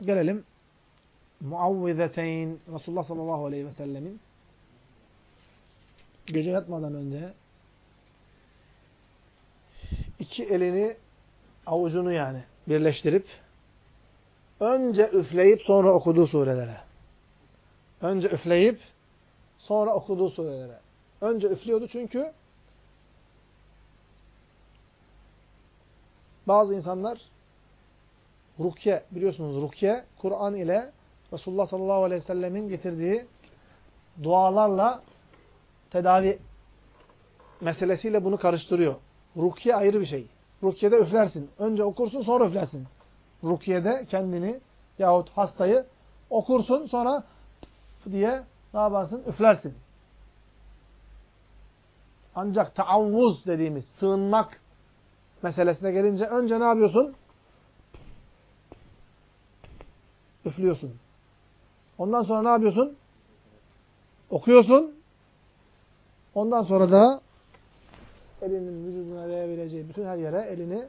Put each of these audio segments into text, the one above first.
gelelim muavvizeteyn Resulullah sallallahu aleyhi ve sellemin gece yatmadan önce iki elini avucunu yani birleştirip önce üfleyip sonra okuduğu surelere. Önce üfleyip sonra okuduğu surelere. Önce üflüyordu çünkü bazı insanlar rukiye biliyorsunuz rukiye Kur'an ile Resulullah sallallahu aleyhi ve sellemin getirdiği dualarla tedavi meselesiyle bunu karıştırıyor. Rukiye ayrı bir şey. Rukiye'de üflersin. Önce okursun sonra üflersin. Rukiye'de kendini yahut hastayı okursun sonra diye ne yaparsın? Üflersin. Ancak taavvuz dediğimiz sığınmak meselesine gelince önce ne yapıyorsun? Üflüyorsun. Ondan sonra ne yapıyorsun? Okuyorsun. Ondan sonra da elinin vücuduna değebileceği bütün her yere elini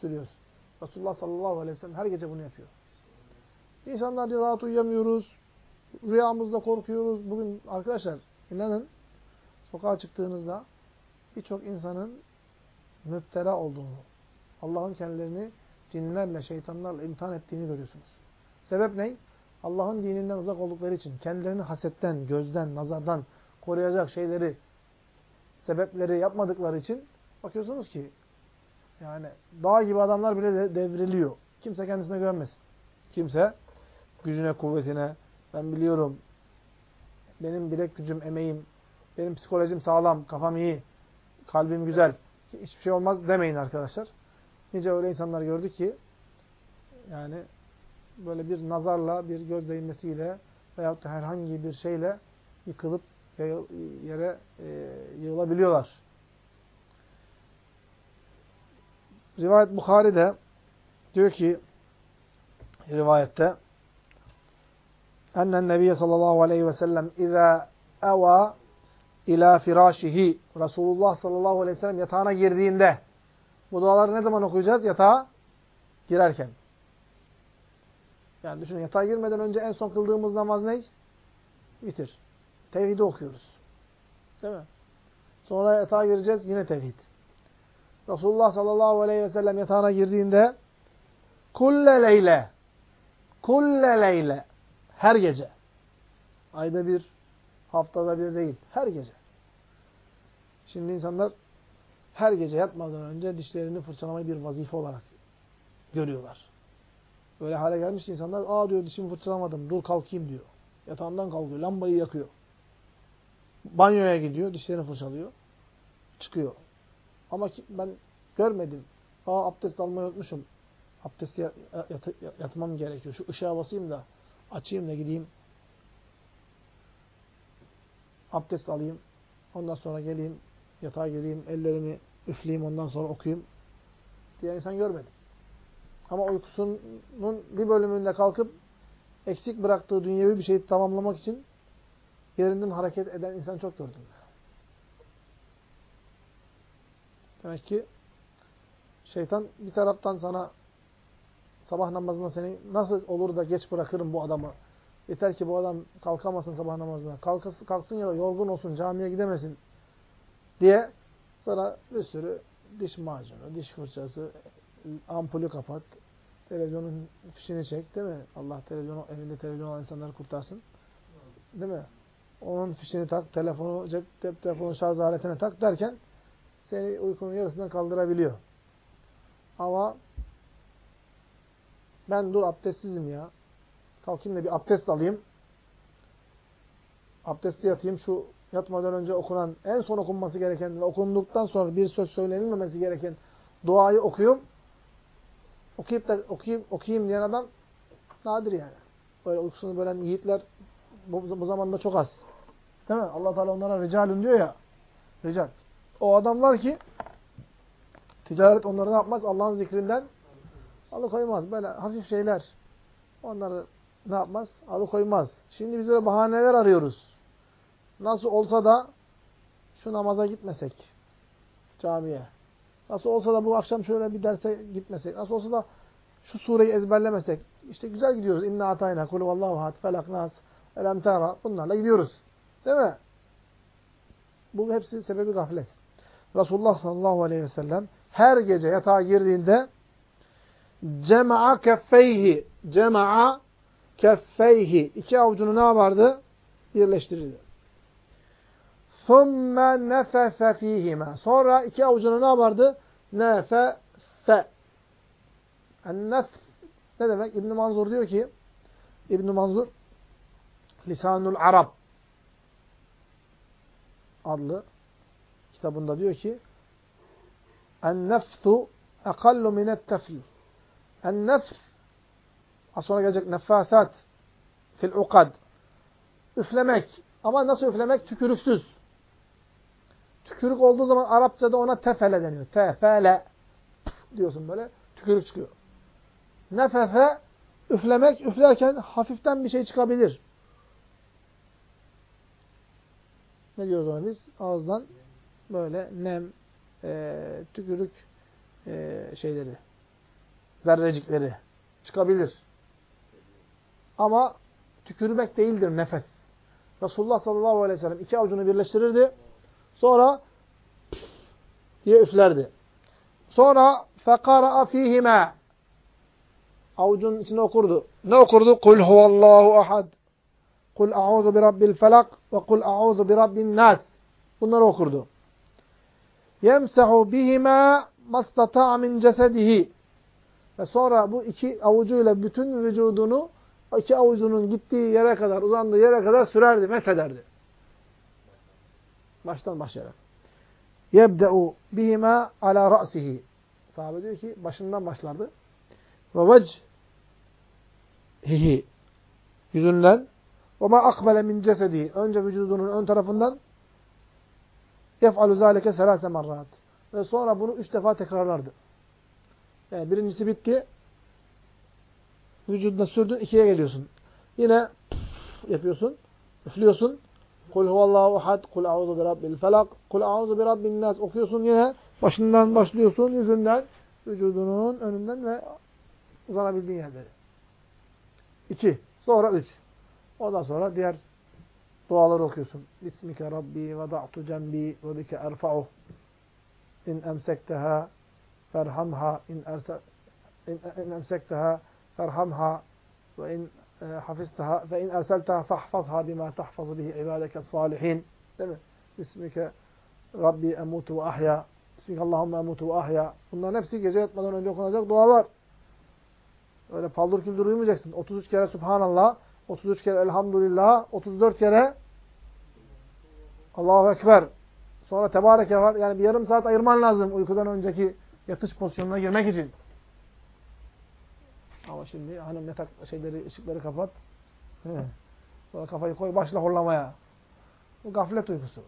sürüyorsun. Resulullah sallallahu aleyhi ve sellem her gece bunu yapıyor. İnsanlar diyor rahat uyuyamıyoruz. Rüyamızda korkuyoruz. Bugün arkadaşlar inanın sokağa çıktığınızda birçok insanın müptela olduğunu, Allah'ın kendilerini cinlerle, şeytanlarla imtihan ettiğini görüyorsunuz. Sebep ne? Allah'ın dininden uzak oldukları için, kendilerini hasetten, gözden, nazardan koruyacak şeyleri, sebepleri yapmadıkları için bakıyorsunuz ki yani dağ gibi adamlar bile devriliyor. Kimse kendisine güvenmesin. Kimse gücüne, kuvvetine, ben biliyorum, benim bilek gücüm, emeğim, benim psikolojim sağlam, kafam iyi, kalbim güzel, hiçbir şey olmaz demeyin arkadaşlar. Nice öyle insanlar gördü ki yani böyle bir nazarla, bir göz değmesiyle veyahut herhangi bir şeyle yıkılıp yere e, yığılabiliyorlar. Rivayet Bukhari'de diyor ki rivayette ennen nebiye sallallahu aleyhi ve sellem izâ eva ila firâşihi Resulullah sallallahu aleyhi ve sellem yatağına girdiğinde bu duaları ne zaman okuyacağız? Yatağa girerken. Yani düşünün yatağa girmeden önce en son kıldığımız namaz ne? Bitir. Tevhidi okuyoruz. Değil mi? Sonra yatağa gireceğiz yine tevhid. Resulullah sallallahu aleyhi ve sellem yatağına girdiğinde kulle leyle kulle leyle her gece ayda bir haftada bir değil her gece. Şimdi insanlar her gece yatmadan önce dişlerini fırçalamayı bir vazife olarak görüyorlar. Böyle hale gelmiş insanlar, aa diyor dişimi fırçalamadım, dur kalkayım diyor. Yatağından kalkıyor, lambayı yakıyor. Banyoya gidiyor, dişlerini fırçalıyor. Çıkıyor. Ama ki ben görmedim. Aa abdest almayı unutmuşum. Abdest yat, yat, yatmam gerekiyor. Şu ışığa basayım da açayım da gideyim. Abdest alayım. Ondan sonra geleyim, yatağa gireyim, ellerimi üfleyeyim, ondan sonra okuyayım diye insan görmedim. Ama uykusunun bir bölümünde kalkıp eksik bıraktığı dünyevi bir şeyi tamamlamak için yerinden hareket eden insan çok gördüm. Demek ki şeytan bir taraftan sana sabah namazına seni nasıl olur da geç bırakırım bu adamı. Yeter ki bu adam kalkamasın sabah namazına. Kalkasın, kalksın ya da yorgun olsun, camiye gidemesin diye sana bir sürü diş macunu, diş fırçası, ampulü kapat, televizyonun fişini çek değil mi? Allah televizyonu, evinde televizyon olan insanları kurtarsın. Değil mi? Onun fişini tak, telefonu, cep, cep telefonu şarj aletine tak derken seni uykunun yarısından kaldırabiliyor. Ama ben dur abdestsizim ya. Kalkayım da bir abdest alayım. Abdestli yatayım. Şu yatmadan önce okunan, en son okunması gereken ve okunduktan sonra bir söz söylenilmemesi gereken duayı okuyum. Okuyup da okuyayım, okuyayım diyen adam nadir yani. Böyle uykusunu bölen yiğitler bu, bu zamanda çok az. Değil mi? Allah Teala onlara ricalun diyor ya. Rical. O adamlar ki ticaret onları ne yapmaz? Allah'ın zikrinden alıkoymaz. Böyle hafif şeyler. Onları ne yapmaz? Alıkoymaz. Şimdi biz böyle bahaneler arıyoruz. Nasıl olsa da şu namaza gitmesek camiye. Nasıl olsa da bu akşam şöyle bir derse gitmesek. Nasıl olsa da şu sureyi ezberlemesek, işte güzel gidiyoruz. İnna atayna, kulu vallahu hat, felak, nas, elem tara. Bunlarla gidiyoruz. Değil mi? Bu hepsi sebebi gaflet. Resulullah sallallahu aleyhi ve sellem her gece yatağa girdiğinde cema'a keffeyhi cema'a keffeyhi iki avucunu ne yapardı? Birleştirirdi. ثُمَّ نَفَفَ ف۪يهِمَا Sonra iki avucunu ne yapardı? Nefese. Ennef ne demek? İbn Manzur diyor ki İbn Manzur Lisanul Arab adlı kitabında diyor ki En-nefsu ekallu minet tefl. En-nefs az sonra gelecek nefasat fil ukad. Üflemek. Ama nasıl üflemek? Tükürüksüz. Tükürük olduğu zaman Arapçada ona tefele deniyor. Tefele diyorsun böyle. Tükürük çıkıyor. Nefefe üflemek. Üflerken hafiften bir şey çıkabilir. Ne diyoruz ona biz? Ağızdan böyle nem, e, tükürük e, şeyleri, zerrecikleri çıkabilir. Ama tükürmek değildir nefes. Resulullah sallallahu aleyhi ve sellem iki avucunu birleştirirdi. Sonra diye üflerdi. Sonra fekara fihime avucunun içine okurdu. Ne okurdu? Kul huvallahu ahad. Kul a'udhu bi rabbil felak ve kul a'udhu bi rabbin nas. Bunları okurdu. Yemsahu bihima mastata'a min cesedihi. Ve sonra bu iki avucuyla bütün vücudunu iki avucunun gittiği yere kadar, uzandığı yere kadar sürerdi, meshederdi. Baştan başlayarak. Yebde'u bihima ala ra'sihi. Sahabe diyor ki başından başlardı. Ve vecihihi. Yüzünden. Ve ma akbele min cesedihi. Önce vücudunun ön tarafından yef'alu zâlike selâse marrat. Ve sonra bunu üç defa tekrarlardı. Yani birincisi bitti. Vücuduna sürdün, ikiye geliyorsun. Yine yapıyorsun, üflüyorsun. Kul huvallahu ahad, kul a'udhu bi rabbil felak, kul a'udhu bi rabbin nas okuyorsun yine. Başından başlıyorsun, yüzünden, vücudunun önünden ve uzanabildiğin yerleri. İki. Sonra üç. Ondan sonra diğer duaları okuyorsun. Bismike Rabbi ve da'tu cembi ve bike erfa'uh. İn emsekteha ferhamha in, erse, emsekteha ferhamha ve in e, hafizteha fe in erselteha fahfazha bima tahfazu bihi ibadeke salihin. Değil mi? Bismike Rabbi emutu ve ahya. Bismike Allahümme emutu ve ahya. Bunların hepsi gece yatmadan önce okunacak dualar. Öyle paldır küldür uyumayacaksın. 33 kere Subhanallah, 33 kere Elhamdülillah, 34 kere Allahu Ekber. Sonra Tebareke var. Yani bir yarım saat ayırman lazım uykudan önceki yatış pozisyonuna girmek için. Ama şimdi hanım yatak şeyleri, ışıkları kapat. Sonra kafayı koy, başla horlamaya. Bu gaflet uykusu.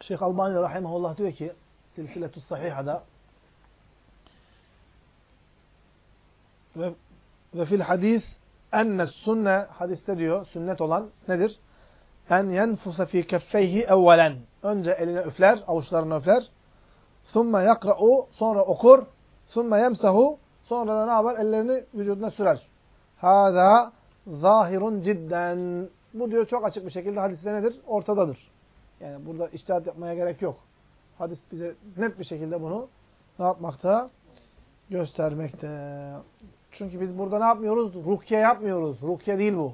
Şeyh Albani Rahimahullah diyor ki Silsiletü Sahiha'da ve, ve fil hadis enne sünne hadiste diyor sünnet olan nedir? En yenfusa fi keffeyhi evvelen. Önce eline üfler, avuçlarını üfler. Sümme yakra'u sonra okur. Sümme yemsahu sonra da ne yapar? Ellerini vücuduna sürer. Hâzâ zahirun cidden. Bu diyor çok açık bir şekilde hadiste nedir? Ortadadır. Yani burada iştihat yapmaya gerek yok. Hadis bize net bir şekilde bunu ne yapmakta? Göstermekte. Çünkü biz burada ne yapmıyoruz? Rukiye yapmıyoruz. Rukiye değil bu.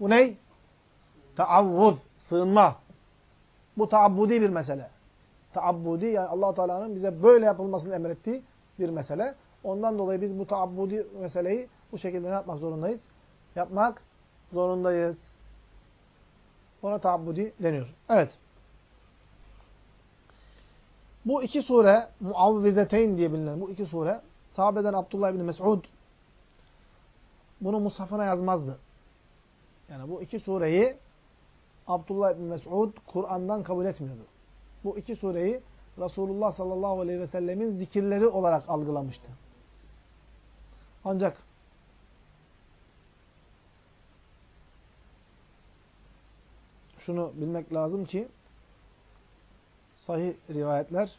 Bu ne? Taavvuz, sığınma. Bu taabbudi bir mesele. Taabbudi yani allah Teala'nın bize böyle yapılmasını emrettiği bir mesele. Ondan dolayı biz bu taabbudi meseleyi bu şekilde ne yapmak zorundayız? Yapmak zorundayız. Ona taabbudi deniyor. Evet. Bu iki sure Muavvizeteyn diye bilinen bu iki sure sahabeden Abdullah bin Mes'ud bunu mushafına yazmazdı. Yani bu iki sureyi Abdullah bin Mes'ud Kur'an'dan kabul etmiyordu. Bu iki sureyi Resulullah sallallahu aleyhi ve sellemin zikirleri olarak algılamıştı. Ancak şunu bilmek lazım ki sahih rivayetler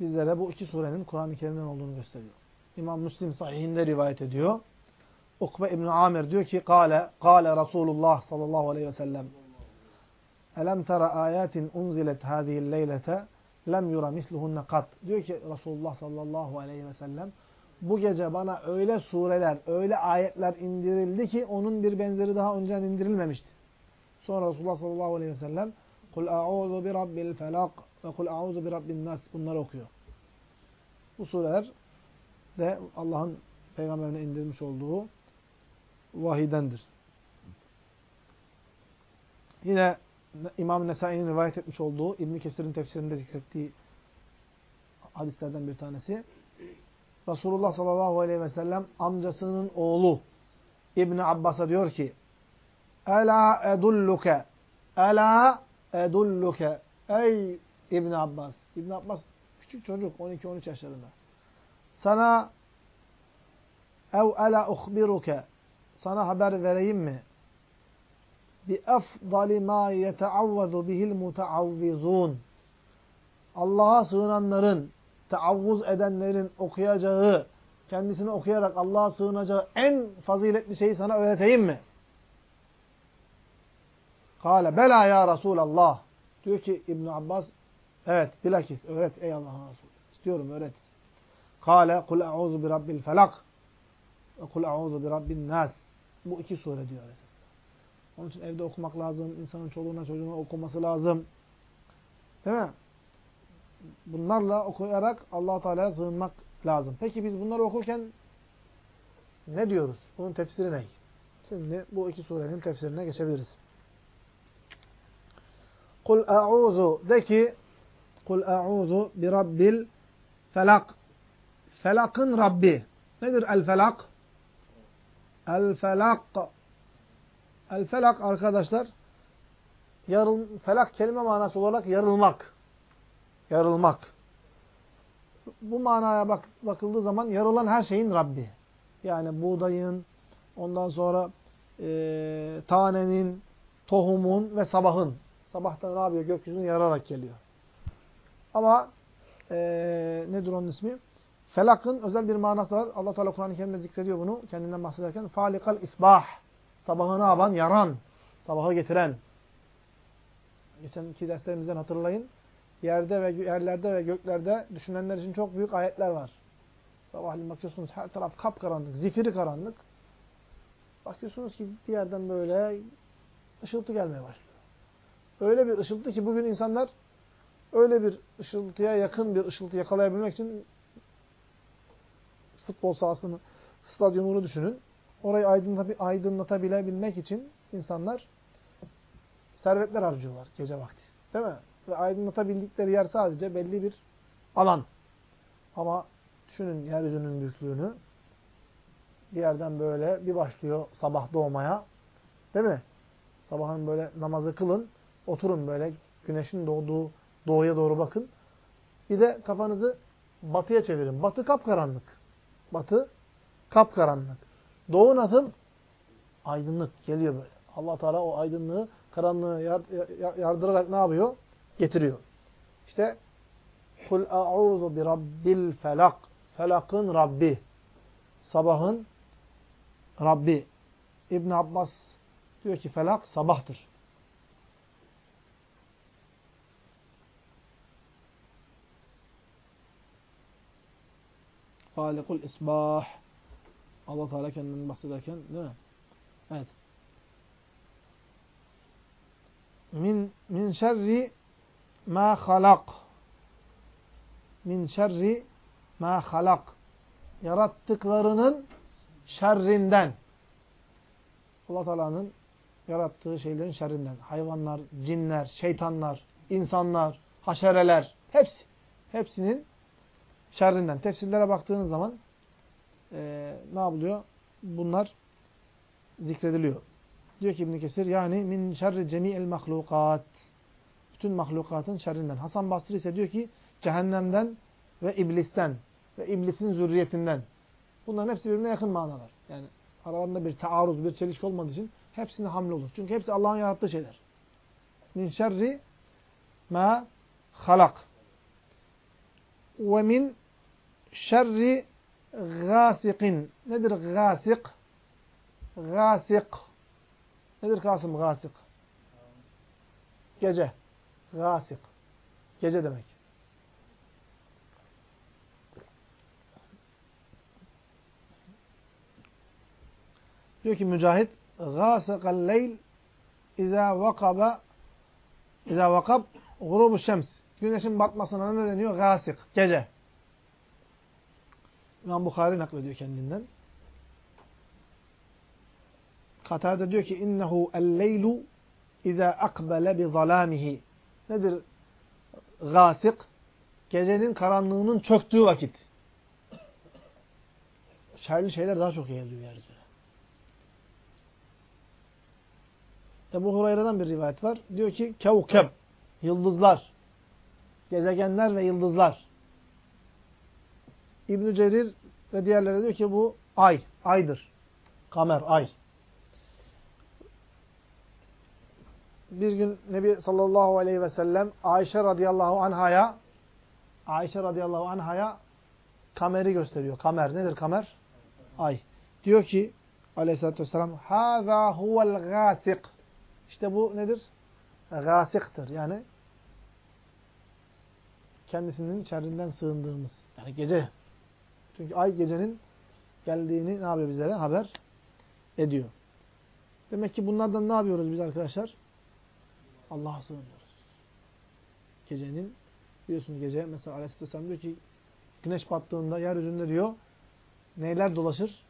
bizlere bu iki surenin Kur'an-ı Kerim'den olduğunu gösteriyor. İmam Müslim sahihinde rivayet ediyor. Ukbe İbn Amir diyor ki kâle kâle Resulullah sallallahu aleyhi ve sellem Elem tera ayatin unzilet hâzihil leylete lem yura misluhunne kat. Diyor ki Resulullah sallallahu aleyhi ve sellem bu gece bana öyle sureler, öyle ayetler indirildi ki onun bir benzeri daha önceden indirilmemişti. Sonra Resulullah sallallahu aleyhi ve sellem Kul a'udhu bi rabbil felak ve kul a'udhu bi rabbin nas bunları okuyor. Bu sureler de Allah'ın peygamberine indirmiş olduğu vahidendir. Yine İmam Nesai'nin rivayet etmiş olduğu İbn Kesir'in tefsirinde zikrettiği hadislerden bir tanesi. Resulullah sallallahu aleyhi ve sellem amcasının oğlu İbn Abbas'a diyor ki: "Ela edulluke Ela edulluke Ey İbn Abbas. İbn Abbas küçük çocuk 12-13 yaşlarında. Sana ev ela uhbiruke sana haber vereyim mi? Efdali ma yeteavvazu bihil muteavvizun. Allah'a sığınanların, teavvuz edenlerin okuyacağı, kendisini okuyarak Allah'a sığınacağı en faziletli şeyi sana öğreteyim mi? Kale bela ya Resulallah. Diyor ki İbn Abbas, evet bilakis öğret ey Allah'ın Resulü. İstiyorum öğret. Kale kul a'udhu bi rabbil felak ve kul a'udhu bi rabbin nas. Bu iki sure diyor. Onun için evde okumak lazım. insanın çoluğuna çocuğuna okuması lazım. Değil mi? Bunlarla okuyarak allah Teala'ya sığınmak lazım. Peki biz bunları okurken ne diyoruz? Bunun tefsiri ne? Şimdi bu iki surenin tefsirine geçebiliriz. Kul a'udhu de ki Kul a'udhu bi rabbil felak. Felakın Rabbi. Nedir el felak? El felak. El felak arkadaşlar yarıl, felak kelime manası olarak yarılmak. Yarılmak. Bu manaya bak, bakıldığı zaman yarılan her şeyin Rabbi. Yani buğdayın, ondan sonra e, tanenin, tohumun ve sabahın. Sabahtan ne yapıyor? Gökyüzünü yararak geliyor. Ama e, nedir onun ismi? Felakın özel bir manası var. Allah Teala Kur'an-ı Kerim'de zikrediyor bunu kendinden bahsederken. Falikal isbah. Sabahı ne yapan? Yaran. Sabahı getiren. Geçen iki derslerimizden hatırlayın. Yerde ve yerlerde ve göklerde düşünenler için çok büyük ayetler var. Sabahleyin bakıyorsunuz her taraf kapkaranlık, zifiri karanlık. Bakıyorsunuz ki bir yerden böyle ışıltı gelmeye başlıyor. Öyle bir ışıltı ki bugün insanlar öyle bir ışıltıya yakın bir ışıltı yakalayabilmek için futbol sahasını, stadyumunu düşünün. Orayı aydınlatabilebilmek için insanlar servetler harcıyorlar gece vakti. Değil mi? Ve aydınlatabildikleri yer sadece belli bir alan. Ama düşünün yeryüzünün büyüklüğünü. Bir yerden böyle bir başlıyor sabah doğmaya. Değil mi? Sabahın böyle namazı kılın. Oturun böyle güneşin doğduğu doğuya doğru bakın. Bir de kafanızı batıya çevirin. Batı kapkaranlık. Batı kapkaranlık. Doğu nasıl? Aydınlık geliyor böyle. Allah Teala o aydınlığı, karanlığı yardırarak ne yapıyor? Getiriyor. İşte a'udhu bi rabbil felak. Felakın Rabbi. Sabahın Rabbi. İbn Abbas diyor ki felak sabahtır. Halikul isbah. Allah Teala kendinden bahsederken değil mi? Evet. Min min şerri ma halak. Min şerri ma halak. Yarattıklarının şerrinden. Allah Teala'nın yarattığı şeylerin şerrinden. Hayvanlar, cinler, şeytanlar, insanlar, haşereler hepsi. Hepsinin şerrinden. Tefsirlere baktığınız zaman e, ne yapılıyor? Bunlar zikrediliyor. Diyor ki İbn Kesir yani min şerri cemi'il mahlukat. Bütün mahlukatın şerrinden. Hasan Basri ise diyor ki cehennemden ve iblisten ve iblisin zürriyetinden. Bunların hepsi birbirine yakın manalar. Yani aralarında bir taarruz, bir çelişki olmadığı için hepsine hamle olur. Çünkü hepsi Allah'ın yarattığı şeyler. Min şerri ma halak. ve min şerri gâsikin. Nedir gâsik? Gâsik. Nedir Kasım gâsik? Gece. Gâsik. Gece demek. Diyor ki Mücahit gâsikal leyl izâ vakaba izâ vakab gurubu şems. Güneşin batmasına ne deniyor? Gâsik. Gece. İmam Bukhari naklediyor kendinden. Katade diyor ki innehu el-leylu iza akbele bi zalamihi. Nedir gasik? Gecenin karanlığının çöktüğü vakit. Şerli şeyler daha çok yayılıyor yeryüzüne. Ebu Hureyre'den bir rivayet var. Diyor ki kevkeb, yıldızlar, gezegenler ve yıldızlar. İbn Cerir ve diğerleri diyor ki bu ay, aydır. Kamer, ay. Bir gün Nebi sallallahu aleyhi ve sellem Ayşe radıyallahu anhaya Ayşe radıyallahu anhaya kameri gösteriyor. Kamer nedir kamer? Ay. Diyor ki aleyhissalatü vesselam Hâzâ huvel gâsik. İşte bu nedir? Gâsiktir. Yani kendisinin şerrinden sığındığımız. Yani gece çünkü ay gecenin geldiğini ne yapıyor bizlere? Haber ediyor. Demek ki bunlardan ne yapıyoruz biz arkadaşlar? Allah'a sığınıyoruz. Gecenin biliyorsunuz gece mesela Aleyhisselam diyor ki güneş battığında yeryüzünde diyor neyler dolaşır?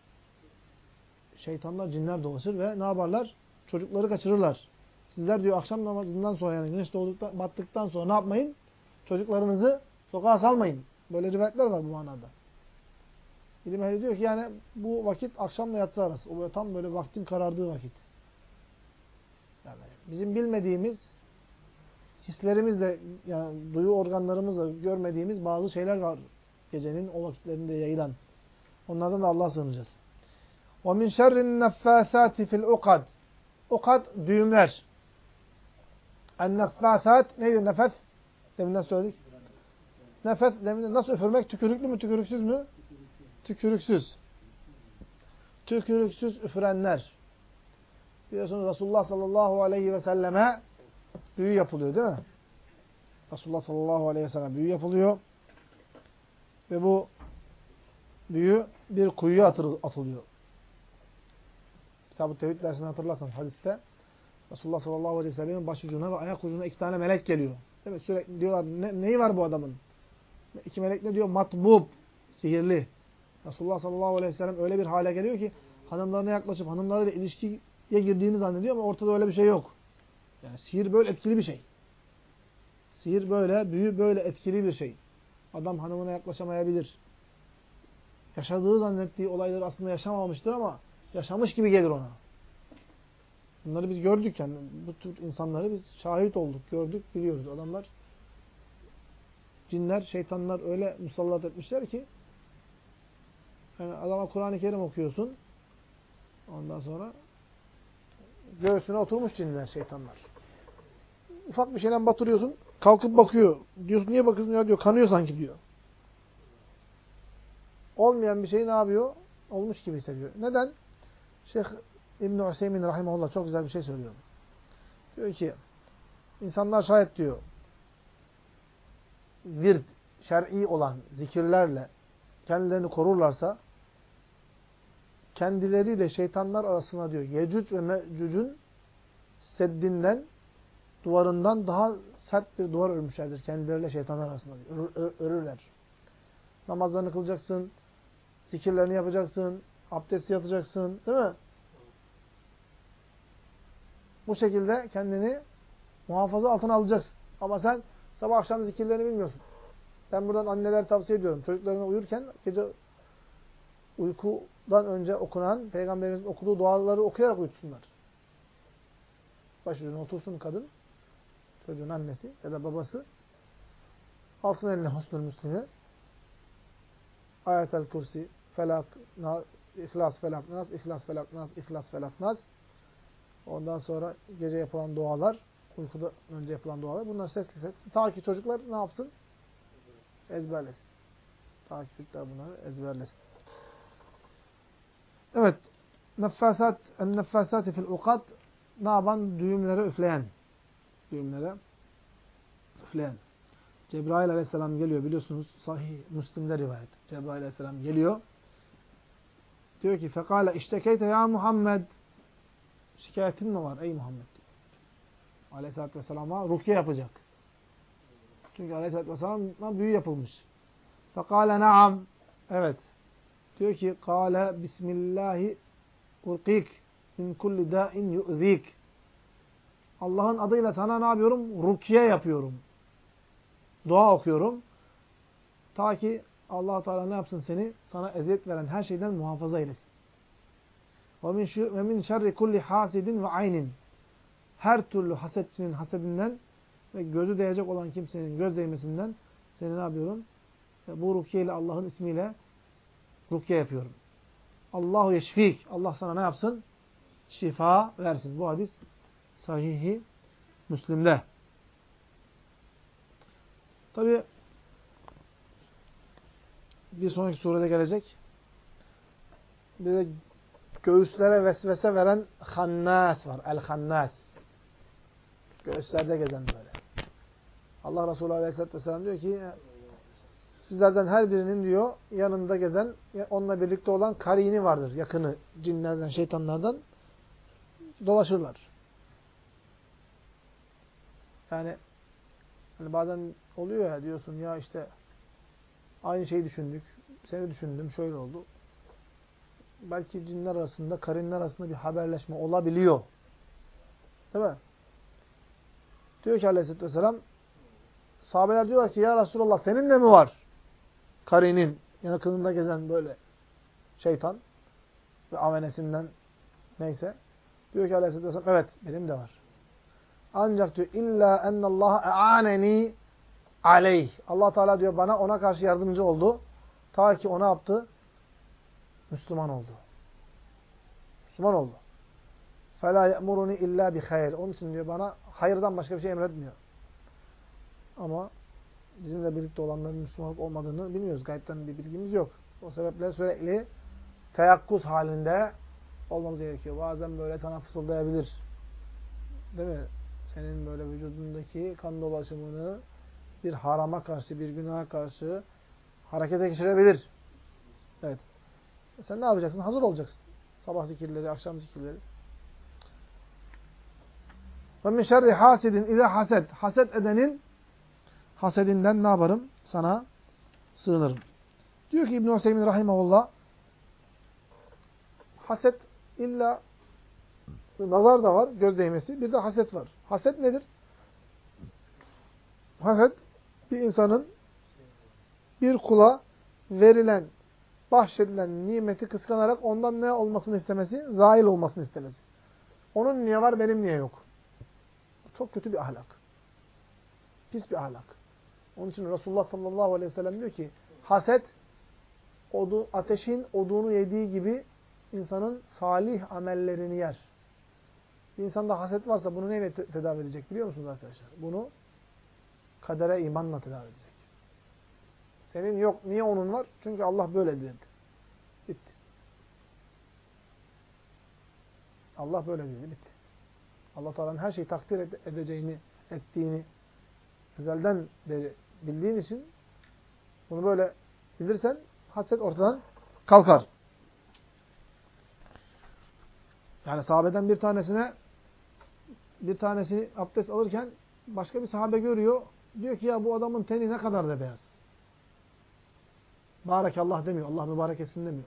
Şeytanlar, cinler dolaşır ve ne yaparlar? Çocukları kaçırırlar. Sizler diyor akşam namazından sonra yani güneş doğduktan, battıktan sonra ne yapmayın? Çocuklarınızı sokağa salmayın. Böyle rivayetler var bu manada. İlim ehli diyor ki yani bu vakit akşamla yatsı arası. O böyle tam böyle vaktin karardığı vakit. Yani bizim bilmediğimiz hislerimizle yani duyu organlarımızla görmediğimiz bazı şeyler var gecenin o vakitlerinde yayılan. Onlardan da Allah'a sığınacağız. وَمِنْ شَرِّ النَّفَّاسَاتِ فِي الْاُقَدِ Ukad düğümler. En-neffasat neydi nefes? Deminden söyledik. Nefes deminden nasıl üfürmek? Tükürüklü mü tükürüksüz mü? Tükürüksüz. Tükürüksüz üfürenler. Biliyorsunuz Resulullah sallallahu aleyhi ve selleme büyü yapılıyor değil mi? Resulullah sallallahu aleyhi ve sellem büyü yapılıyor. Ve bu büyü bir kuyuya atılıyor. Kitab-ı Tevhid dersini hatırlarsanız hadiste Resulullah sallallahu aleyhi ve sellem'in başucuna ve ayak ucuna iki tane melek geliyor. Değil mi? Sürekli diyorlar ne, neyi var bu adamın? İki melek ne diyor? Matbub, sihirli. Resulullah sallallahu aleyhi ve sellem öyle bir hale geliyor ki hanımlarına yaklaşıp hanımlarıyla ilişkiye girdiğini zannediyor ama ortada öyle bir şey yok. Yani sihir böyle etkili bir şey. Sihir böyle, büyü böyle etkili bir şey. Adam hanımına yaklaşamayabilir. Yaşadığı zannettiği olayları aslında yaşamamıştır ama yaşamış gibi gelir ona. Bunları biz gördük yani. Bu tür insanları biz şahit olduk, gördük, biliyoruz. Adamlar cinler, şeytanlar öyle musallat etmişler ki yani adama Kur'an-ı Kerim okuyorsun. Ondan sonra göğsüne oturmuş cinler, şeytanlar. Ufak bir şeyden batırıyorsun. Kalkıp bakıyor. Diyorsun niye bakıyorsun ya diyor. Kanıyor sanki diyor. Olmayan bir şeyi ne yapıyor? Olmuş gibi hissediyor. Neden? Şeyh İbn-i Hüseyin Rahimahullah çok güzel bir şey söylüyor. Diyor ki insanlar şayet diyor bir şer'i olan zikirlerle kendilerini korurlarsa kendileriyle şeytanlar arasında diyor Yecüc ve Mecüc'ün seddinden duvarından daha sert bir duvar örmüşlerdir kendileriyle şeytanlar arasında diyor. Ör, örürler. Namazlarını kılacaksın, zikirlerini yapacaksın, abdesti yatacaksın, değil mi? Bu şekilde kendini muhafaza altına alacaksın. Ama sen sabah akşam zikirlerini bilmiyorsun. Ben buradan anneler tavsiye ediyorum. Çocuklarına uyurken gece uykudan önce okunan, Peygamberimizin okuduğu duaları okuyarak uyutsunlar. Başucuna otursun kadın, çocuğun annesi ya da babası. Alsın eline husnul müslimi. Ayetel kursi, felak, İhlas, felak, nas, ihlas, felak, nas, ihlas, felak, nas. Ondan sonra gece yapılan dualar, uykuda önce yapılan dualar. Bunlar sesli sesli. Ta ki çocuklar ne yapsın? Ezberlesin. Ta ki Türkler bunları ezberlesin. Evet. Neffasat, neffasati fil ukat ne yapan? Düğümlere üfleyen. Düğümlere üfleyen. Cebrail aleyhisselam geliyor biliyorsunuz sahih Müslim'de rivayet. Cebrail aleyhisselam geliyor. Diyor ki fekale iştekeyte ya Muhammed şikayetin mi var ey Muhammed? Aleyhisselatü vesselama rukiye yapacak. Çünkü aleyhisselatü vesselam'a büyü yapılmış. Fekale naam. Evet. Diyor ki kale bismillahi urqik min kulli da'in yu'zik. Allah'ın adıyla sana ne yapıyorum? Rukiye yapıyorum. Dua okuyorum. Ta ki allah Teala ne yapsın seni? Sana eziyet veren her şeyden muhafaza eylesin. Şerri kulli hasidin ve aynin. Her türlü hasetçinin hasedinden ve gözü değecek olan kimsenin göz değmesinden seni ne yapıyorum? Bu rukiye ile Allah'ın ismiyle rukiye yapıyorum. Allahu yeşfik. Allah sana ne yapsın? Şifa versin. Bu hadis sahihi Müslim'de. Tabi bir sonraki surede gelecek. Bir de göğüslere vesvese veren hannas var. El-hannas. Göğüslerde gezen böyle. Allah Resulü Aleyhisselatü Vesselam diyor ki sizlerden her birinin diyor yanında gezen onunla birlikte olan karini vardır. Yakını cinlerden, şeytanlardan dolaşırlar. Yani hani bazen oluyor ya diyorsun ya işte aynı şeyi düşündük. Seni düşündüm şöyle oldu. Belki cinler arasında, karinler arasında bir haberleşme olabiliyor. Değil mi? Diyor ki aleyhisselatü vesselam sahabeler diyorlar ki ya Resulallah senin de mi var? Karinin yakınında gezen böyle şeytan ve avenesinden neyse. Diyor ki aleyhisselatü vesselam evet benim de var. Ancak diyor illa ennallaha e'aneni aleyh. Allah Teala diyor bana ona karşı yardımcı oldu. Ta ki ona yaptı? Müslüman oldu. Müslüman oldu. فَلَا يَأْمُرُنِ illa bi hayr. Onun için diyor bana hayırdan başka bir şey emretmiyor. Ama bizimle birlikte olanların Müslüman olmadığını bilmiyoruz. Gayipten bir bilgimiz yok. O sebeple sürekli teyakkuz halinde olmamız gerekiyor. Bazen böyle sana fısıldayabilir. Değil mi? Senin böyle vücudundaki kan dolaşımını bir harama karşı, bir günaha karşı harekete geçirebilir. Evet. Sen ne yapacaksın? Hazır olacaksın. Sabah zikirleri, akşam zikirleri. Ve min şerri hasidin ile haset. Haset edenin hasedinden ne yaparım? Sana sığınırım. Diyor ki İbn-i Hüseyin Rahimahullah haset illa nazar da var, göz değmesi. Bir de haset var. Haset nedir? Haset bir insanın bir kula verilen, bahşedilen nimeti kıskanarak ondan ne olmasını istemesi? Zail olmasını istemesi. Onun niye var, benim niye yok? Çok kötü bir ahlak. Pis bir ahlak. Onun için Resulullah sallallahu aleyhi ve sellem diyor ki, haset, odu, ateşin odunu yediği gibi insanın salih amellerini yer. Bir insanda haset varsa bunu neyle tedavi edecek biliyor musunuz arkadaşlar? Bunu kadere imanla tedavi edecek. Senin yok. Niye onun var? Çünkü Allah böyle dedi. Bitti. Allah böyle dedi. Bitti. Allah Teala'nın her şeyi takdir edeceğini, ettiğini özelden beri bildiğin için bunu böyle bilirsen haset ortadan kalkar. Yani sahabeden bir tanesine bir tanesi abdest alırken başka bir sahabe görüyor. Diyor ki ya bu adamın teni ne kadar da beyaz. Barekallah demiyor. Allah mübarek etsin demiyor.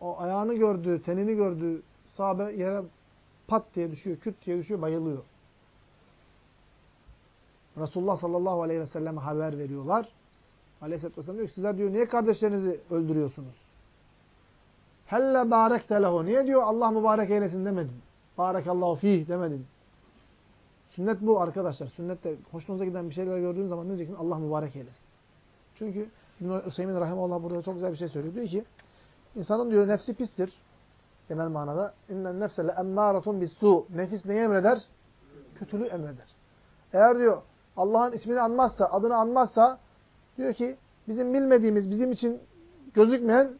O ayağını gördüğü, tenini gördüğü sahabe yere pat diye düşüyor, küt diye düşüyor, bayılıyor. Resulullah sallallahu aleyhi ve selleme haber veriyorlar. Aleyhisselatü vesselam diyor ki sizler diyor niye kardeşlerinizi öldürüyorsunuz? Helle barekte lehu. Niye diyor Allah mübarek eylesin demedin? Barekallahu fih demedin. Sünnet bu arkadaşlar. Sünnette hoşunuza giden bir şeyler gördüğün zaman ne diyeceksin? Allah mübarek eylesin. Çünkü İbn-i Hüseyin Rahimullah burada çok güzel bir şey söylüyor. Diyor ki insanın diyor nefsi pistir. Genel manada. İnnen nefse le emmâratun bis su. Nefis neyi emreder? Kötülüğü emreder. Eğer diyor Allah'ın ismini anmazsa, adını anmazsa diyor ki bizim bilmediğimiz, bizim için gözükmeyen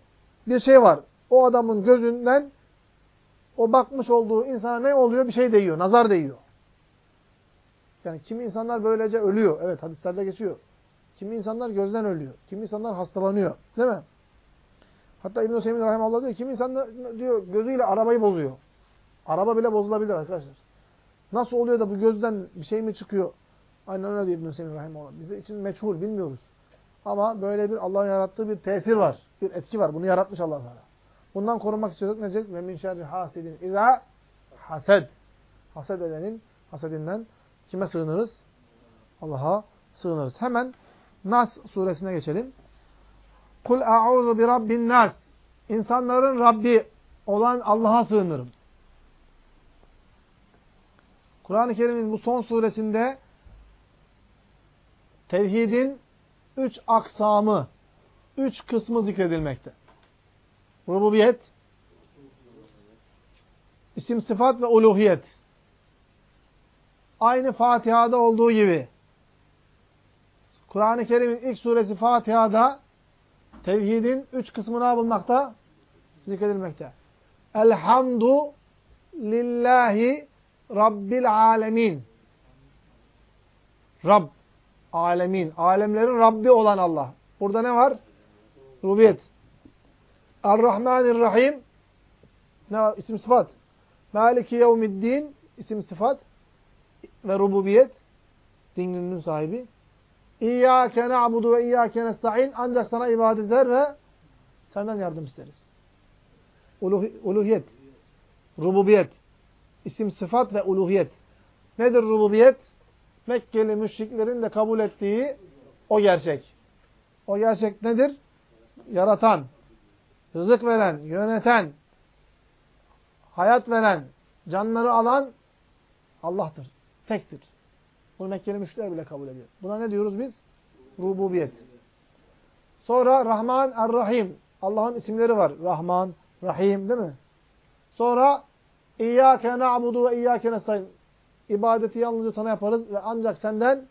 bir şey var. O adamın gözünden o bakmış olduğu insana ne oluyor? Bir şey değiyor, nazar değiyor. Yani kimi insanlar böylece ölüyor. Evet hadislerde geçiyor. Kimi insanlar gözden ölüyor. Kimi insanlar hastalanıyor. Değil mi? Hatta İbn-i Hüseyin Rahimallah diyor, kimi insanlar diyor gözüyle arabayı bozuyor. Araba bile bozulabilir arkadaşlar. Nasıl oluyor da bu gözden bir şey mi çıkıyor? Aynen öyle diyor İbn-i Hüseyin Rahimallah. Bizde için meçhul, bilmiyoruz. Ama böyle bir Allah'ın yarattığı bir tesir var. Bir etki var. Bunu yaratmış allah Teala. Bundan korunmak istiyorsak ne diyecek? Ve min şerri hasidin izâ hased. Hased edenin hasedinden kime sığınırız? Allah'a sığınırız. Hemen Nas suresine geçelim. Kul a'udhu bi rabbin nas. İnsanların Rabbi olan Allah'a sığınırım. Kur'an-ı Kerim'in bu son suresinde tevhidin üç aksamı, üç kısmı zikredilmekte. Rububiyet, isim sıfat ve uluhiyet. Aynı Fatiha'da olduğu gibi. Kur'an-ı Kerim'in ilk suresi Fatiha'da tevhidin üç kısmına bulmakta, zikredilmekte. Elhamdu lillahi rabbil alemin. Rab, alemin, alemlerin Rabbi olan Allah. Burada ne var? Rububiyet. Er-Rahmanir-Rahim ne var? İsim sıfat. Maliki yevmiddin isim sıfat ve rububiyet din sahibi. İyyâke na'budu ve iyyâke nesta'in ancak sana ibadet eder ve senden yardım isteriz. Uluh uluhiyet, rububiyet, isim sıfat ve uluhiyet. Nedir rububiyet? Mekkeli müşriklerin de kabul ettiği o gerçek. O gerçek nedir? Yaratan, rızık veren, yöneten, hayat veren, canları alan Allah'tır. Tektir. Bunu Mekkeli müşrikler bile kabul ediyor. Buna ne diyoruz biz? Rububiyet. Sonra Rahman, Er-Rahim. Allah'ın isimleri var. Rahman, Rahim değil mi? Sonra İyyâke na'budu ve iyyâke nestaîn. İbadeti yalnızca sana yaparız ve ancak senden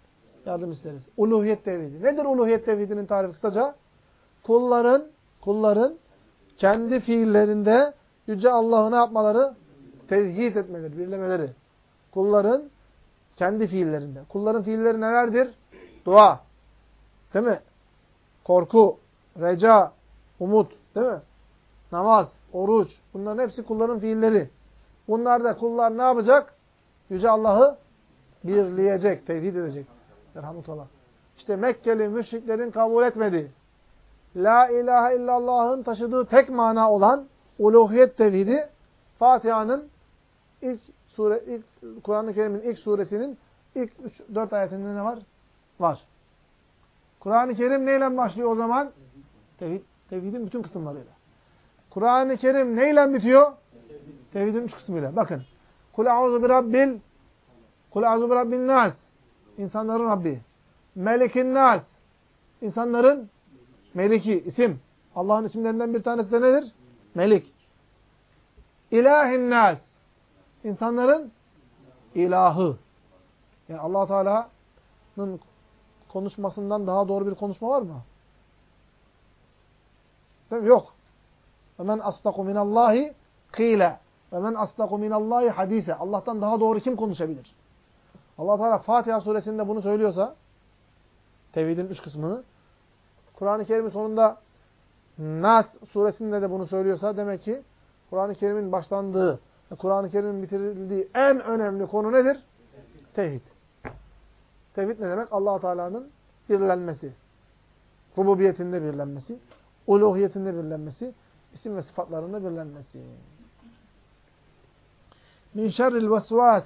yardım isteriz. Uluhiyet tevhidi. Nedir uluhiyet tevhidinin tarifi kısaca? Kulların, kulların kendi fiillerinde Yüce Allah'ı ne yapmaları? Tevhid etmeleri, birlemeleri. Kulların kendi fiillerinde. Kulların fiilleri nelerdir? Dua. Değil mi? Korku, reca, umut. Değil mi? Namaz, oruç. Bunların hepsi kulların fiilleri. Bunlarda kullar ne yapacak? Yüce Allah'ı birleyecek, tevhid edecek. Rahmetullah. İşte Mekkeli müşriklerin kabul etmediği, La ilahe illallah'ın taşıdığı tek mana olan uluhiyet tevhidi Fatiha'nın ilk sure ilk Kur'an-ı Kerim'in ilk suresinin ilk 3 4 ayetinde ne var? Var. Kur'an-ı Kerim neyle başlıyor o zaman? Tevhid, tevhidin bütün kısımlarıyla. Kur'an-ı Kerim neyle bitiyor? Tevhidin üç kısmıyla. Bakın. Kul a'udhu bi rabbil Kul a'udhu bi rabbin nas. İnsanların Rabbi. Melikin nas. İnsanların meliki isim. Allah'ın isimlerinden bir tanesi de nedir? Melik. İlahin nas. İnsanların ilahı. Yani Allah Teala'nın konuşmasından daha doğru bir konuşma var mı? Değil mi? Yok. Hemen astaku minallahi kıyla. Ve men aslaku minallahi hadise. Allah'tan daha doğru kim konuşabilir? allah Teala Fatiha suresinde bunu söylüyorsa, tevhidin üç kısmını, Kur'an-ı Kerim'in sonunda Nas suresinde de bunu söylüyorsa demek ki Kur'an-ı Kerim'in başlandığı, Kur'an-ı Kerim'in bitirildiği en önemli konu nedir? Tevhid. Tevhid ne demek? allah Teala'nın birlenmesi. Rububiyetinde birlenmesi. Uluhiyetinde birlenmesi. isim ve sıfatlarında birlenmesi. Min şerril vesvas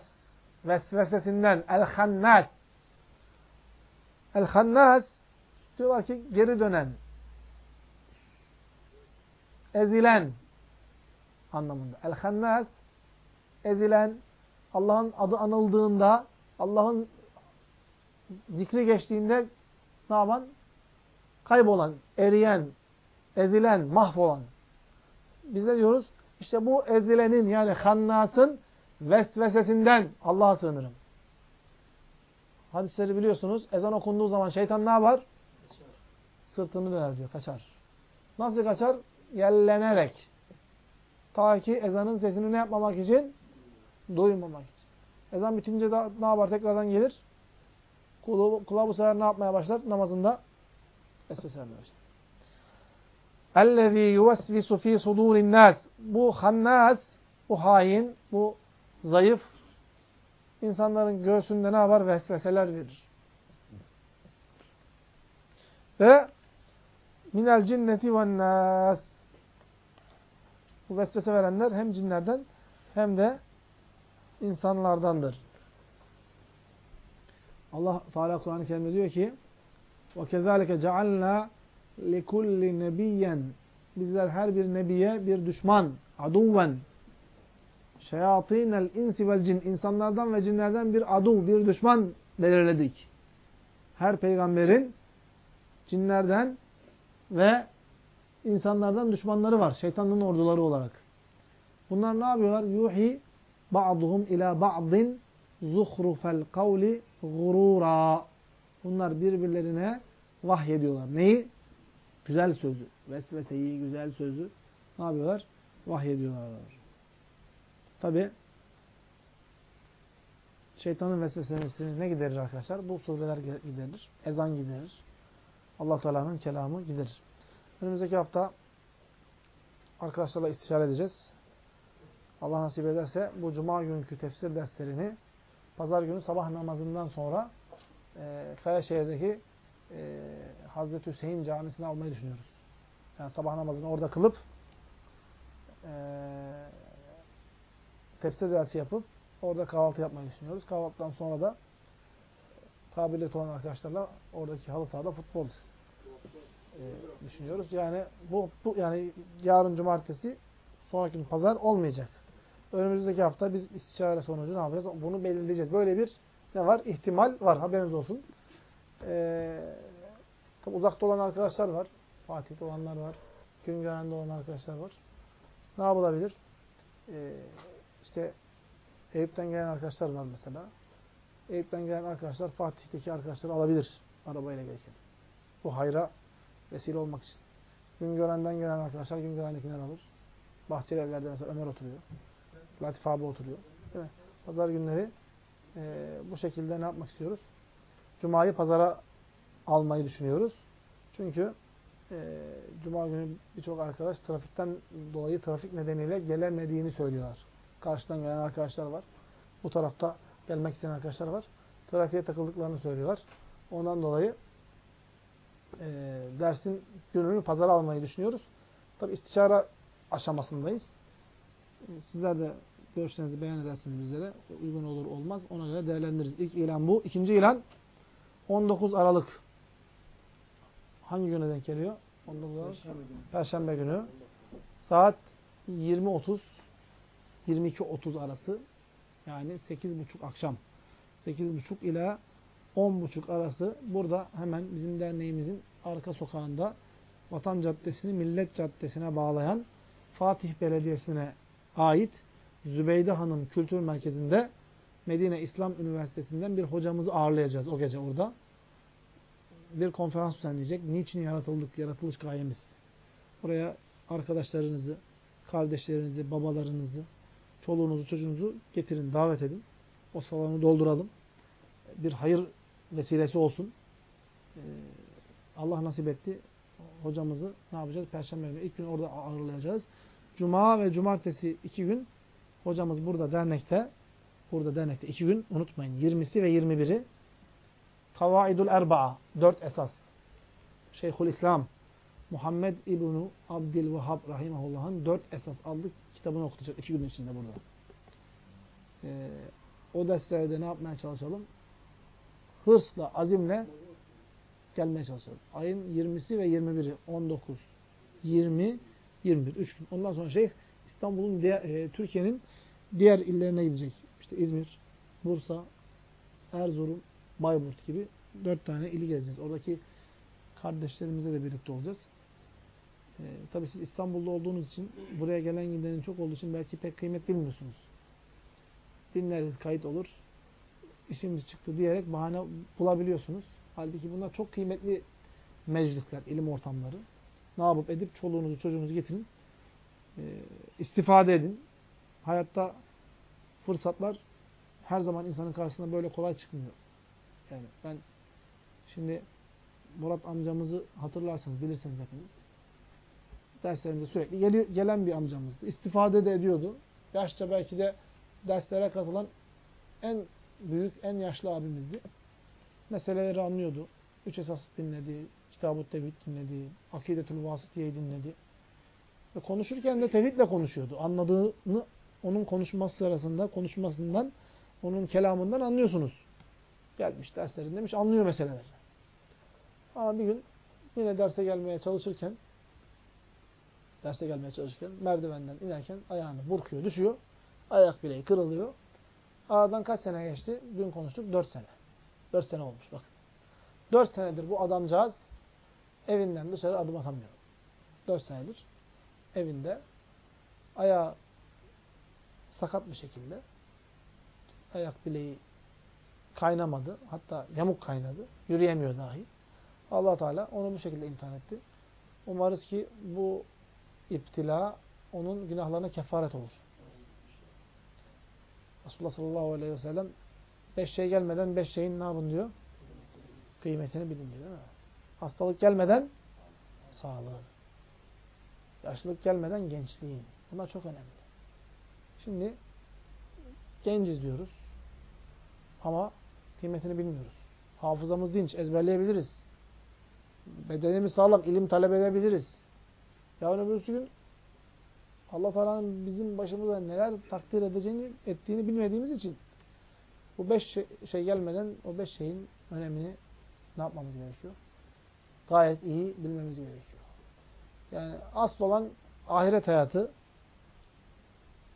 vesvesesinden el-hannas el-hannas diyorlar ki geri dönen ezilen anlamında. El-hannas ezilen Allah'ın adı anıldığında Allah'ın zikri geçtiğinde ne yapan? Kaybolan, eriyen, ezilen, mahvolan. Biz ne diyoruz? İşte bu ezilenin yani hannasın vesvesesinden Allah'a sığınırım. Hadisleri biliyorsunuz. Ezan okunduğu zaman şeytan ne yapar? sırtını döner diyor. Kaçar. Nasıl kaçar? Yellenerek. Ta ki ezanın sesini ne yapmamak için? Duymamak için. Ezan bitince de ne yapar? Tekrardan gelir. Kula, kula bu sefer ne yapmaya başlar? Namazında vesvese başlar. اَلَّذ۪ي يُوَسْوِسُ ف۪ي صُدُورِ النَّاسِ Bu hannas, bu hain, bu zayıf, insanların göğsünde ne yapar? Vesveseler verir. Ve minel cinneti ve nas. Bu vesvese verenler hem cinlerden hem de insanlardandır. Allah Teala Kur'an-ı Kerim'de diyor ki: "Ve kezalike cealna likulli nebiyyen." Bizler her bir nebiye bir düşman, aduven, şeyatinel insi vel cin, insanlardan ve cinlerden bir adu, bir düşman belirledik. Her peygamberin cinlerden ve insanlardan düşmanları var. Şeytanın orduları olarak. Bunlar ne yapıyorlar? Yuhi ba'duhum ila ba'din zuhrufel kavli gurura. Bunlar birbirlerine vahyediyorlar. Neyi? Güzel sözü. Vesveseyi, güzel sözü ne yapıyorlar? Vahyediyorlar. Tabi şeytanın vesvesesini ne giderir arkadaşlar? Bu sureler giderir. Ezan giderir. Allah Teala'nın kelamı giderir. Önümüzdeki hafta arkadaşlarla istişare edeceğiz. Allah nasip ederse bu cuma günkü tefsir derslerini pazar günü sabah namazından sonra e, Kayaşehir'deki e, Hazreti Hüseyin camisine almayı düşünüyoruz. Yani sabah namazını orada kılıp e, tefsir dersi yapıp orada kahvaltı yapmayı düşünüyoruz. Kahvaltıdan sonra da kabiliyet olan arkadaşlarla oradaki halı sahada futbol e, düşünüyoruz. Yani bu, bu yani yarın cumartesi sonraki gün pazar olmayacak. Önümüzdeki hafta biz istişare sonucu ne yapacağız? Bunu belirleyeceğiz. Böyle bir ne var? İhtimal var. Haberiniz olsun. Ee, uzakta olan arkadaşlar var. Fatih'te olanlar var. Güngören'de olan arkadaşlar var. Ne yapılabilir? Ee, işte Eyüp'ten gelen arkadaşlar var mesela. Eyüp'ten gelen arkadaşlar Fatih'teki arkadaşları alabilir arabayla gelirken. Bu hayra vesile olmak için. Güngören'den gelen arkadaşlar Güngören'dekinden alır. Bahçeli evlerde mesela Ömer oturuyor. Latif abi oturuyor. Değil mi? Pazar günleri e, bu şekilde ne yapmak istiyoruz? Cuma'yı pazara almayı düşünüyoruz. Çünkü e, Cuma günü birçok arkadaş trafikten dolayı trafik nedeniyle gelemediğini söylüyorlar. Karşıdan gelen arkadaşlar var. Bu tarafta gelmek isteyen arkadaşlar var. Trafiğe takıldıklarını söylüyorlar. Ondan dolayı e, dersin gününü pazara almayı düşünüyoruz. Tabi istişare aşamasındayız. Sizler de görüşlerinizi beyan edersiniz bizlere. Uygun olur olmaz. Ona göre değerlendiririz. İlk ilan bu. İkinci ilan 19 Aralık. Hangi güne denk geliyor? 19 Aralık. Perşembe günü. Perşembe günü. Saat 20.30 22.30 arası. Yani 8.30 akşam. 8.30 ila 10.30 arası burada hemen bizim derneğimizin arka sokağında Vatan Caddesi'ni Millet Caddesi'ne bağlayan Fatih Belediyesi'ne ait Zübeyde Hanım Kültür Merkezi'nde Medine İslam Üniversitesi'nden bir hocamızı ağırlayacağız o gece orada. Bir konferans düzenleyecek. Niçin yaratıldık, yaratılış gayemiz. Oraya arkadaşlarınızı, kardeşlerinizi, babalarınızı, çoluğunuzu, çocuğunuzu getirin, davet edin. O salonu dolduralım. Bir hayır vesilesi olsun. Allah nasip etti. Hocamızı ne yapacağız? Perşembe günü. ilk gün orada ağırlayacağız. Cuma ve cumartesi iki gün hocamız burada dernekte burada dernekte iki gün unutmayın. 20'si ve 21'i Kavaidul Erba'a dört esas. Şeyhül İslam Muhammed İbnu Abdülvehhab Rahimahullah'ın dört esas aldık kitabını okutacak iki gün içinde burada. Ee, o derslerde ne yapmaya çalışalım? Hırsla, azimle gelmeye çalışalım. Ayın 20'si ve 21'i 19, 20, 21. Üç gün. Ondan sonra şey İstanbul'un e, Türkiye'nin diğer illerine gidecek. İşte İzmir, Bursa, Erzurum, Bayburt gibi dört tane ili gezeceğiz. Oradaki kardeşlerimizle de birlikte olacağız. Ee, tabii siz İstanbul'da olduğunuz için buraya gelen gidenin çok olduğu için belki pek kıymet bilmiyorsunuz. Dinleriz, kayıt olur. İşimiz çıktı diyerek bahane bulabiliyorsunuz. Halbuki bunlar çok kıymetli meclisler, ilim ortamları. Ne yapıp edip çoluğunuzu çocuğunuzu getirin. E, istifade edin. Hayatta fırsatlar her zaman insanın karşısına böyle kolay çıkmıyor. Yani ben şimdi Murat amcamızı hatırlarsınız, bilirsiniz hepiniz. Derslerimize sürekli gel gelen bir amcamızdı. İstifade de ediyordu. Yaşça belki de derslere katılan en büyük, en yaşlı abimizdi. Meseleleri anlıyordu. Üç esas dinledi, Kitab-ı Tevhid dinledi, Akidetül Vasıtiye'yi dinledi. Ve konuşurken de tevhidle konuşuyordu. Anladığını onun konuşması sırasında, konuşmasından, onun kelamından anlıyorsunuz. Gelmiş derslerin demiş, anlıyor meseleleri. Ama bir gün yine derse gelmeye çalışırken derse gelmeye çalışırken merdivenden inerken ayağını burkuyor, düşüyor. Ayak bileği kırılıyor. Aradan kaç sene geçti? Dün konuştuk. Dört sene. Dört sene olmuş bak. Dört senedir bu adamcağız evinden dışarı adım atamıyor. Dört senedir evinde ayağı sakat bir şekilde ayak bileği kaynamadı. Hatta yamuk kaynadı. Yürüyemiyor dahi. allah Teala onu bu şekilde imtihan etti. Umarız ki bu iptila onun günahlarına kefaret olur. Resulullah sallallahu aleyhi ve sellem beş şey gelmeden beş şeyin ne yapın diyor? Kıymetini bilin diyor değil mi? Hastalık gelmeden sağlığı. Yaşlılık gelmeden gençliğin. Bunlar çok önemli. Şimdi genciz diyoruz. Ama kıymetini bilmiyoruz. Hafızamız dinç, ezberleyebiliriz. Bedenimiz sağlam, ilim talep edebiliriz. Yarın öbürsü gün Allah Teala'nın bizim başımıza neler takdir edeceğini, ettiğini bilmediğimiz için bu beş şey, şey gelmeden o beş şeyin önemini ne yapmamız gerekiyor? Gayet iyi bilmemiz gerekiyor. Yani asıl olan ahiret hayatı,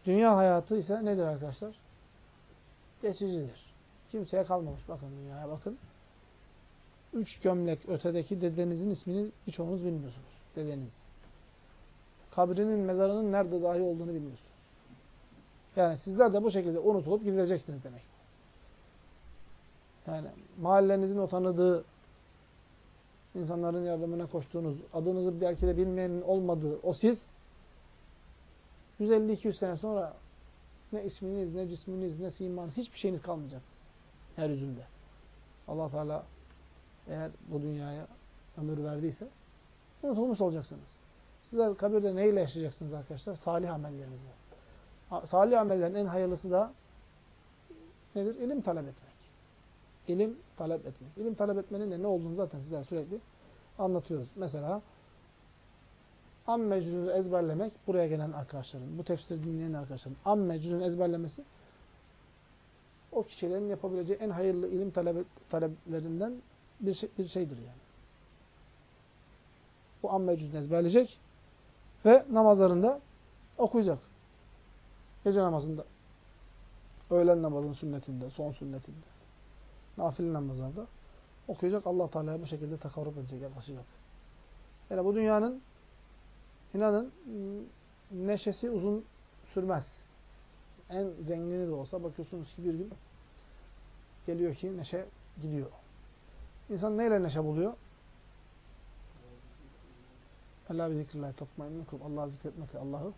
dünya hayatı ise nedir arkadaşlar? Geçicidir. Kimseye kalmamış. Bakın dünyaya bakın. Üç gömlek ötedeki dedenizin ismini birçoğunuz bilmiyorsunuz. Dedeniz kabrinin, mezarının nerede dahi olduğunu bilmiyorsunuz. Yani sizler de bu şekilde unutulup gidileceksiniz demek. Yani mahallenizin o tanıdığı, insanların yardımına koştuğunuz, adınızı belki de bilmeyenin olmadığı o siz, 150-200 sene sonra ne isminiz, ne cisminiz, ne simanız, hiçbir şeyiniz kalmayacak. Yeryüzünde. allah Teala eğer bu dünyaya ömür verdiyse unutulmuş olacaksınız. Sizler kabirde neyle yaşayacaksınız arkadaşlar? Salih amellerinizle. Salih amellerin en hayırlısı da nedir? İlim talep etmek. İlim talep etmek. İlim talep etmenin de ne olduğunu zaten sizler sürekli anlatıyoruz. Mesela amme cüzünü ezberlemek buraya gelen arkadaşların, bu tefsir dinleyen arkadaşların amme cüzünü ezberlemesi o kişilerin yapabileceği en hayırlı ilim talep, taleplerinden bir, şey, bir şeydir yani. Bu amme cüzünü ezberleyecek ve namazlarında okuyacak. Gece namazında, öğlen namazının sünnetinde, son sünnetinde, nafile namazlarda okuyacak. Allah Teala'ya bu şekilde takarrub edecek, yaklaşacak. Yani bu dünyanın inanın neşesi uzun sürmez. En zengini de olsa bakıyorsunuz ki bir gün geliyor ki neşe gidiyor. İnsan neyle neşe buluyor? Ela bi zikrillahi tatmainnul kulub. Allah'ı zikretmekle, Allah'ı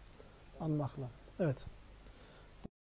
anmakla. Evet.